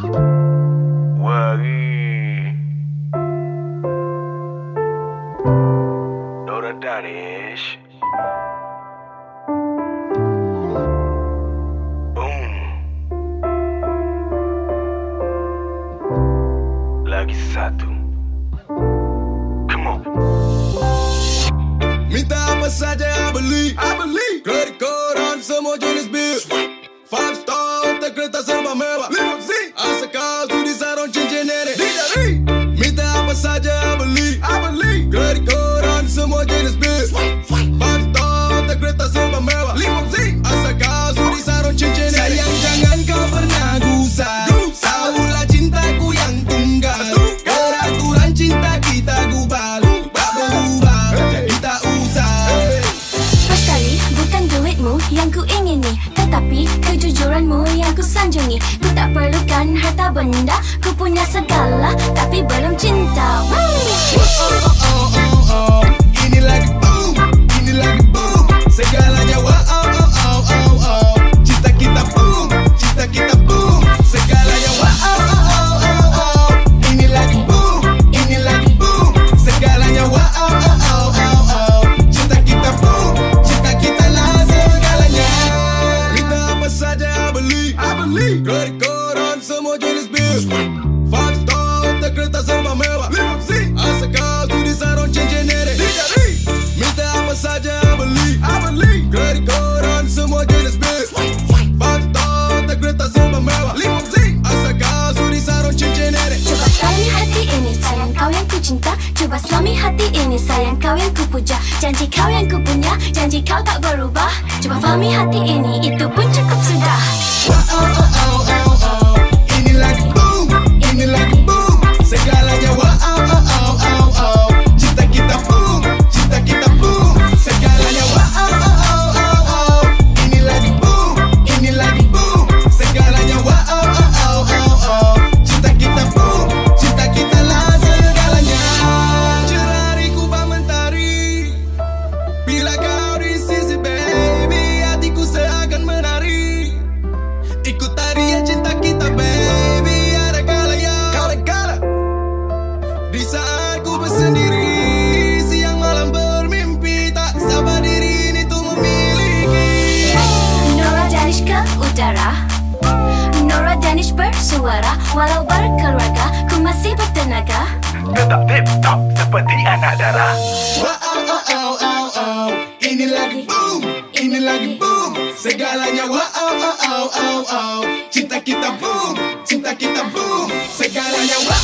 Wagi. Dora Danish. Boom. Lagi satu. Come on. Minta apa saja kunjungi Ku tak perlukan harta benda Ku punya segala Tapi belum cinta Woo! Oh, oh, oh. Ali Credit card on some more jealous bills Five star with the credit on my mail Limo Z Ask the girls to decide on changing it DJ Lee Meet the Amasaja Abali Abali Credit card on some more jealous Five star with the credit on my mail Limo Z Ask the girls to decide on Cuba selami hati ini sayang kau yang ku cinta. Cuba selami hati ini sayang kau yang ku puja. Janji kau yang ku punya Janji kau tak berubah Cuba fahami hati ini itu pun cukup sudah Oh. Di saat ku bersendiri Siang malam bermimpi Tak sabar diri ini tu memiliki. Nora Danish ke udara? Nora Danish bersuara Walau berkeluarga Ku masih bertenaga. Tetap tip top seperti anak darah. Wow, oh, oh, oh, oh, oh. Ini lagi boom, ini lagi boom. Segalanya wow, oh, oh, oh, oh. Cinta kita boom, cinta kita boom. Segalanya wow